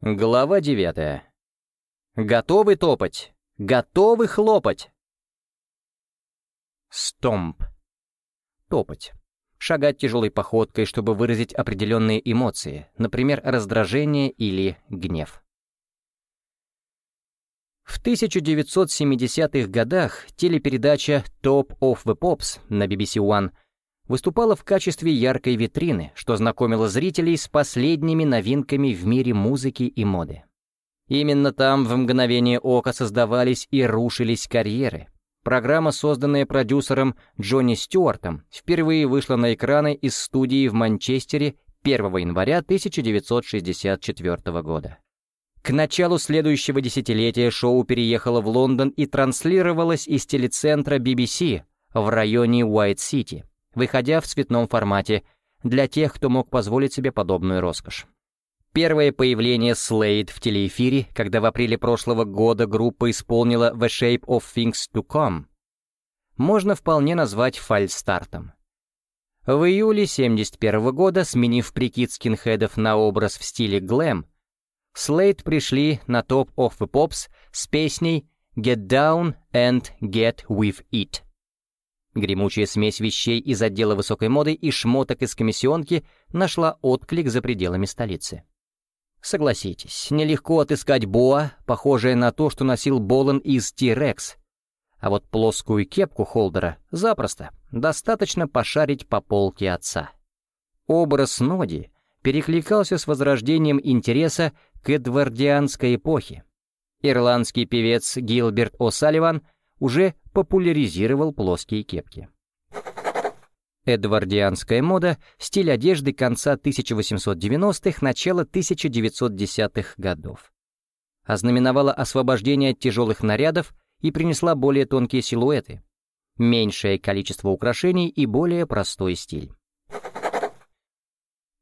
Глава девятая. Готовы топать? Готовы хлопать? Стомп. Топать. Шагать тяжелой походкой, чтобы выразить определенные эмоции, например, раздражение или гнев. В 1970-х годах телепередача Top of the Pops на BBC One выступала в качестве яркой витрины, что знакомило зрителей с последними новинками в мире музыки и моды. Именно там в мгновение ока создавались и рушились карьеры. Программа, созданная продюсером Джонни Стюартом, впервые вышла на экраны из студии в Манчестере 1 января 1964 года. К началу следующего десятилетия шоу переехало в Лондон и транслировалось из телецентра BBC в районе Уайт-Сити, выходя в цветном формате для тех, кто мог позволить себе подобную роскошь. Первое появление Slade в телеэфире, когда в апреле прошлого года группа исполнила The Shape of Things to Come, можно вполне назвать фальстартом. В июле 1971 года, сменив прикид скинхедов на образ в стиле глэм, Slade пришли на Top of the Pops с песней «Get Down and Get With It». Гремучая смесь вещей из отдела высокой моды и шмоток из комиссионки нашла отклик за пределами столицы. Согласитесь, нелегко отыскать боа, похожее на то, что носил Болан из T-Rex. А вот плоскую кепку Холдера запросто, достаточно пошарить по полке отца. Образ Ноди перекликался с возрождением интереса к эдвардианской эпохе. Ирландский певец Гилберт О'Салливан уже популяризировал плоские кепки. Эдвардианская мода — стиль одежды конца 1890-х, начала 1910-х годов. Ознаменовала освобождение от тяжелых нарядов и принесла более тонкие силуэты, меньшее количество украшений и более простой стиль.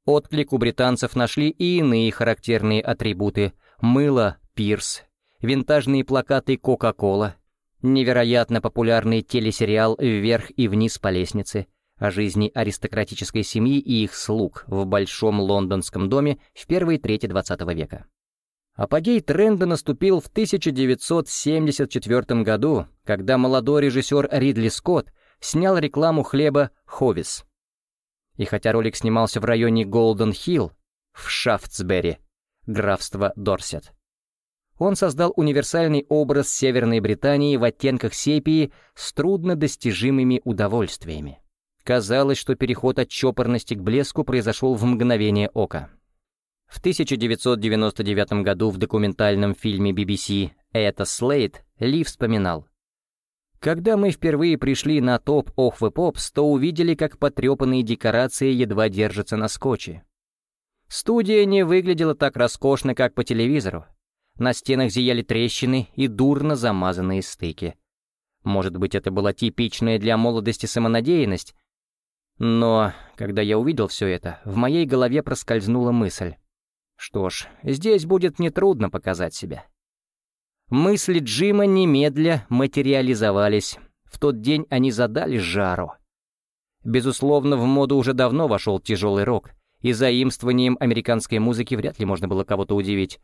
Отклик у британцев нашли и иные характерные атрибуты — мыло, пирс, винтажные плакаты «Кока-кола», невероятно популярный телесериал «Вверх и вниз по лестнице», о жизни аристократической семьи и их слуг в большом лондонском доме в первой трети XX века. Апогей тренда наступил в 1974 году, когда молодой режиссер Ридли Скотт снял рекламу хлеба «Ховис». И хотя ролик снимался в районе Голден-Хилл в Шафтсбери, графство Дорсет, он создал универсальный образ Северной Британии в оттенках сепии с труднодостижимыми удовольствиями. Казалось, что переход от чопорности к блеску произошел в мгновение ока. В 1999 году в документальном фильме BBC «Это Слейд» Ли вспоминал. «Когда мы впервые пришли на топ Ох вы Попс, то увидели, как потрепанные декорации едва держатся на скотче. Студия не выглядела так роскошно, как по телевизору. На стенах зияли трещины и дурно замазанные стыки. Может быть, это была типичная для молодости самонадеянность, но, когда я увидел все это, в моей голове проскользнула мысль. Что ж, здесь будет нетрудно показать себя. Мысли Джима немедля материализовались. В тот день они задали жару. Безусловно, в моду уже давно вошел тяжелый рок, и заимствованием американской музыки вряд ли можно было кого-то удивить.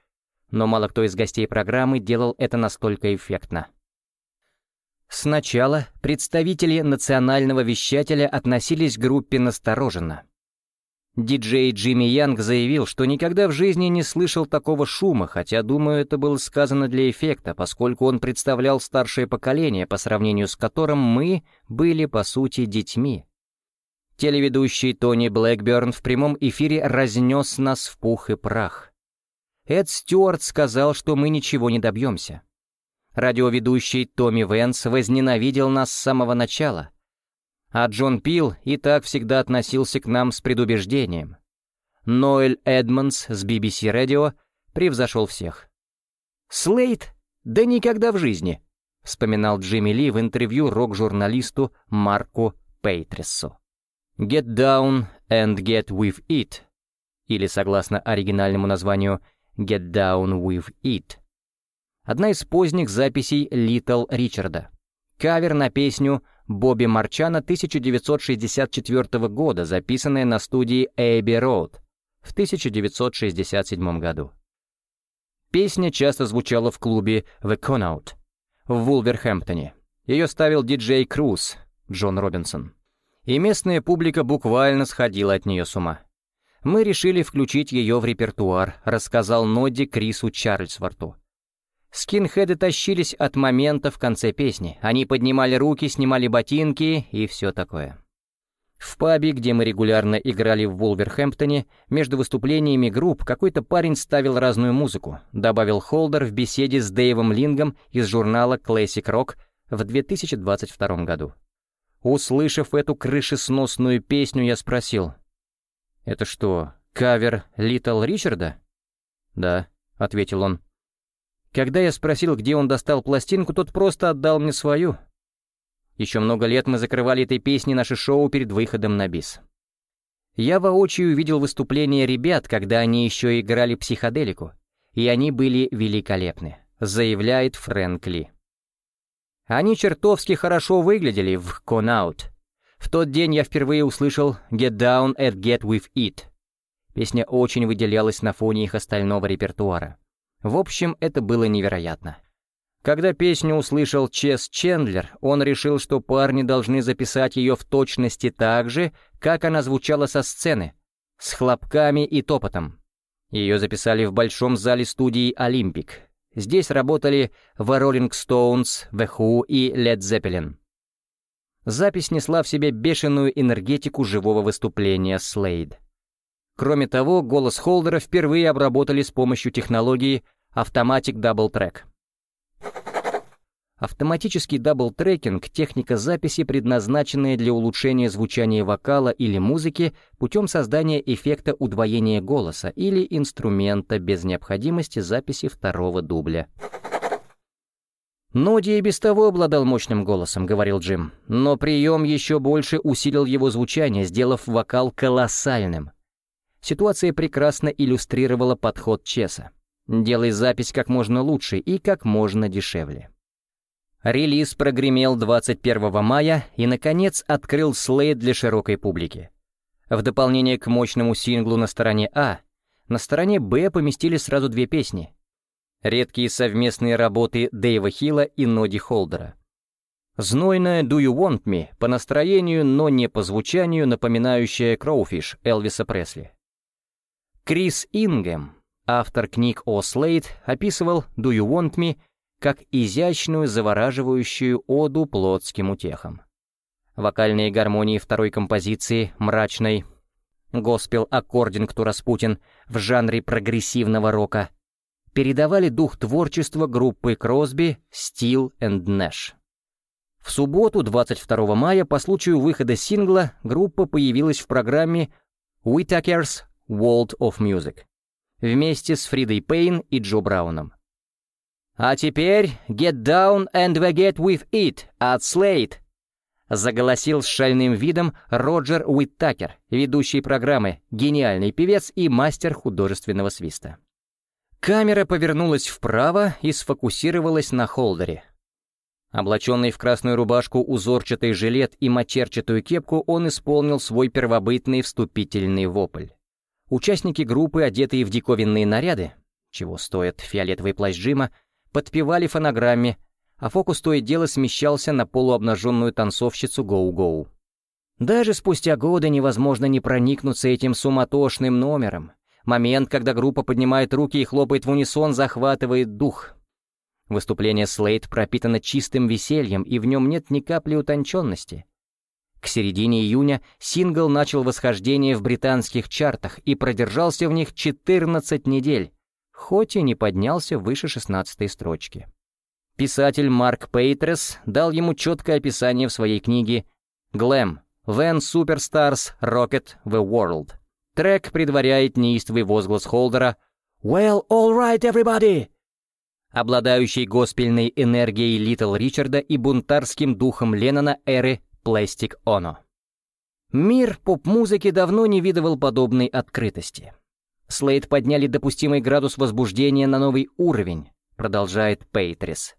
Но мало кто из гостей программы делал это настолько эффектно. Сначала представители национального вещателя относились к группе настороженно. Диджей Джимми Янг заявил, что никогда в жизни не слышал такого шума, хотя, думаю, это было сказано для эффекта, поскольку он представлял старшее поколение, по сравнению с которым мы были, по сути, детьми. Телеведущий Тони Блэкберн в прямом эфире разнес нас в пух и прах. Эд Стюарт сказал, что мы ничего не добьемся. Радиоведущий Томми Венс возненавидел нас с самого начала. А Джон Пил и так всегда относился к нам с предубеждением. Ноэль Эдмонс с BBC Radio превзошел всех. «Слейд? Да никогда в жизни!» — вспоминал Джимми Ли в интервью рок-журналисту Марку Пейтрессу. «Get down and get with it» или, согласно оригинальному названию, «Get down with it» одна из поздних записей Литл Ричарда. Кавер на песню Бобби Марчана 1964 года, записанная на студии Эйби Роуд в 1967 году. Песня часто звучала в клубе «The Conout» в Вулверхэмптоне. Ее ставил диджей Круз, Джон Робинсон. И местная публика буквально сходила от нее с ума. Мы решили включить ее в репертуар, рассказал Нодди Крису Чарльзворту. Скинхеды тащились от момента в конце песни. Они поднимали руки, снимали ботинки и все такое. В пабе, где мы регулярно играли в Вулверхэмптоне, между выступлениями групп какой-то парень ставил разную музыку, добавил Холдер в беседе с Дэйвом Лингом из журнала Classic Rock в 2022 году. Услышав эту крышесносную песню, я спросил, «Это что, кавер Литл Ричарда?» «Да», — ответил он. Когда я спросил, где он достал пластинку, тот просто отдал мне свою, еще много лет мы закрывали этой песней наше шоу перед выходом на бис. Я воочию видел выступления ребят, когда они еще играли психоделику, и они были великолепны, заявляет Фрэнк Ли. Они чертовски хорошо выглядели в «Con Out». В тот день я впервые услышал «Get Down and Get With It». Песня очень выделялась на фоне их остального репертуара. В общем, это было невероятно. Когда песню услышал Чес Чендлер, он решил, что парни должны записать ее в точности так же, как она звучала со сцены, с хлопками и топотом. Ее записали в большом зале студии «Олимпик». Здесь работали The Rolling Stones, The Who и Led Zeppelin. Запись несла в себе бешеную энергетику живого выступления Slade. Кроме того, голос Холдера впервые обработали с помощью технологии Automatic Double Track — Автоматический дабл-трекинг — техника записи, предназначенная для улучшения звучания вокала или музыки путем создания эффекта удвоения голоса или инструмента без необходимости записи второго дубля. «Ноди и без того обладал мощным голосом», — говорил Джим, «но прием еще больше усилил его звучание, сделав вокал колоссальным». Ситуация прекрасно иллюстрировала подход Чеса. «Делай запись как можно лучше и как можно дешевле». Релиз прогремел 21 мая и, наконец, открыл слейд для широкой публики. В дополнение к мощному синглу на стороне А, на стороне Б поместили сразу две песни. Редкие совместные работы Дэйва Хилла и Ноди Холдера. Знойная «Do You Want Me» по настроению, но не по звучанию, напоминающая «Кроуфиш» Элвиса Пресли. Крис Ингем, автор книг о Слейд, описывал «Do You Want Me» как изящную, завораживающую оду плотским утехам. Вокальные гармонии второй композиции, мрачной «Госпел to Rasputin» в жанре прогрессивного рока, передавали дух творчества группы Кросби, Стил и Нэш. В субботу, 22 мая, по случаю выхода сингла, группа появилась в программе Whitaker's World of Music вместе с Фридой Пейн и Джо Брауном. «А теперь get down and get with it от Slate», заголосил с шальным видом Роджер Уиттакер, ведущий программы, гениальный певец и мастер художественного свиста. Камера повернулась вправо и сфокусировалась на холдере. Облаченный в красную рубашку, узорчатый жилет и матерчатую кепку, он исполнил свой первобытный вступительный вопль. Участники группы, одетые в диковинные наряды, чего стоит фиолетовый плащ Джима, подпевали фонограмме, а фокус то и дело смещался на полуобнаженную танцовщицу Гоу-Гоу. Даже спустя годы невозможно не проникнуться этим суматошным номером. Момент, когда группа поднимает руки и хлопает в унисон, захватывает дух. Выступление Слейд пропитано чистым весельем, и в нем нет ни капли утонченности. К середине июня сингл начал восхождение в британских чартах и продержался в них 14 недель, хоть и не поднялся выше шестнадцатой строчки. Писатель Марк Пейтрес дал ему четкое описание в своей книге «Glam. When Superstars Rocket the World». Трек предваряет неистовый возглас Холдера «Well, all right, everybody!» обладающий госпельной энергией Литл Ричарда и бунтарским духом Леннона эры Plastic Ono. Мир поп-музыки давно не видывал подобной открытости. Слейд подняли допустимый градус возбуждения на новый уровень, продолжает Пейтрис.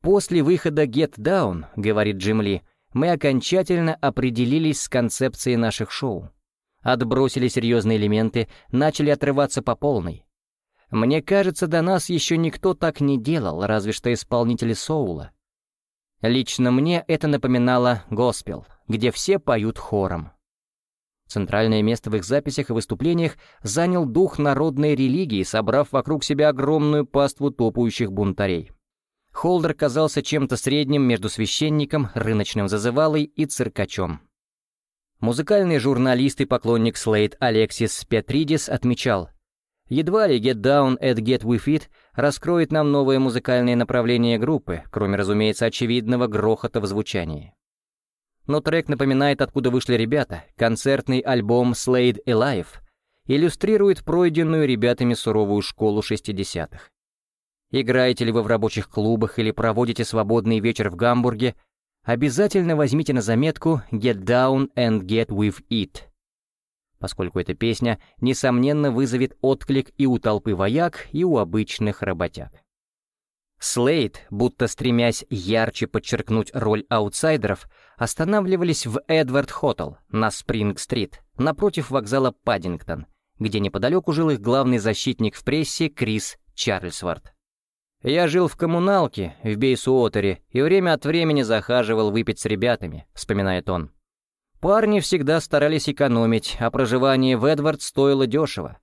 После выхода Get Down, говорит Джим Ли, мы окончательно определились с концепцией наших шоу. Отбросили серьезные элементы, начали отрываться по полной. Мне кажется, до нас еще никто так не делал, разве что исполнители соула. Лично мне это напоминало госпел, где все поют хором. Центральное место в их записях и выступлениях занял дух народной религии, собрав вокруг себя огромную паству топающих бунтарей. Холдер казался чем-то средним между священником, рыночным зазывалой и циркачом. Музыкальный журналист и поклонник Слейд Алексис Петридис отмечал, Едва ли Get Down at Get With It раскроет нам новое музыкальное направление группы, кроме, разумеется, очевидного грохота в звучании. Но трек напоминает, откуда вышли ребята. Концертный альбом Slade Alive иллюстрирует пройденную ребятами суровую школу 60-х. Играете ли вы в рабочих клубах или проводите свободный вечер в Гамбурге, обязательно возьмите на заметку «Get Down and Get With It», поскольку эта песня, несомненно, вызовет отклик и у толпы вояк, и у обычных работяг. Слейд, будто стремясь ярче подчеркнуть роль аутсайдеров, останавливались в Эдвард Хоттл на Спринг-стрит, напротив вокзала Паддингтон, где неподалеку жил их главный защитник в прессе Крис Чарльсворт. «Я жил в коммуналке в Бейсуотере и время от времени захаживал выпить с ребятами», — вспоминает он. Парни всегда старались экономить, а проживание в Эдвард стоило дешево.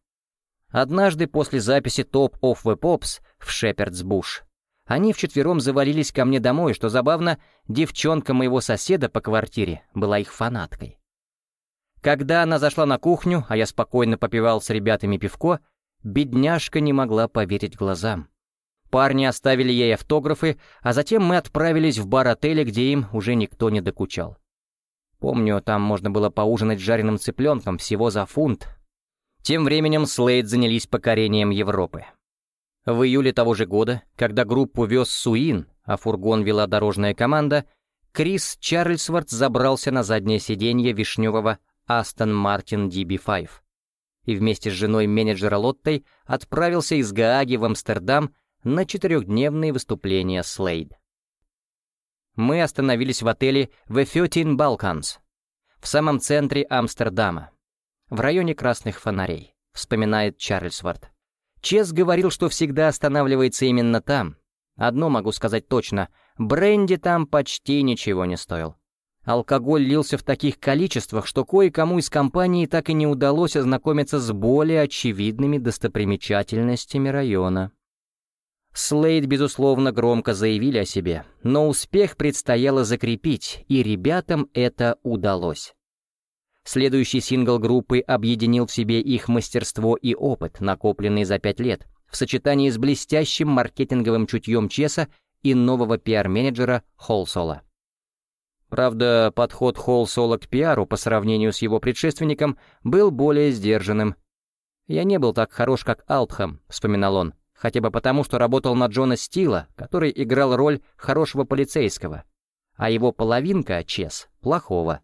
Однажды после записи Top of the Pops в Шепердс Буш они вчетвером завалились ко мне домой, что забавно, девчонка моего соседа по квартире была их фанаткой. Когда она зашла на кухню, а я спокойно попивал с ребятами пивко, бедняжка не могла поверить глазам. Парни оставили ей автографы, а затем мы отправились в бар отеля, где им уже никто не докучал. Помню, там можно было поужинать жареным цыпленком всего за фунт. Тем временем Слейд занялись покорением Европы. В июле того же года, когда группу вез Суин, а фургон вела дорожная команда, Крис Чарльсворт забрался на заднее сиденье вишневого Aston Martin DB5 и вместе с женой менеджера Лоттой отправился из Гааги в Амстердам на четырехдневные выступления Слейд. Мы остановились в отеле The Thirteen Balkans в самом центре Амстердама, в районе красных фонарей, вспоминает Чарльзворт. Чес говорил, что всегда останавливается именно там. Одно могу сказать точно, бренди там почти ничего не стоил. Алкоголь лился в таких количествах, что кое-кому из компании так и не удалось ознакомиться с более очевидными достопримечательностями района. Слейд, безусловно, громко заявили о себе, но успех предстояло закрепить, и ребятам это удалось. Следующий сингл группы объединил в себе их мастерство и опыт, накопленный за пять лет, в сочетании с блестящим маркетинговым чутьем Чеса и нового пиар-менеджера Холсола. Правда, подход Холсола к пиару по сравнению с его предшественником был более сдержанным. «Я не был так хорош, как Алтхам», — вспоминал он хотя бы потому, что работал на Джона Стила, который играл роль хорошего полицейского, а его половинка, Чес, плохого.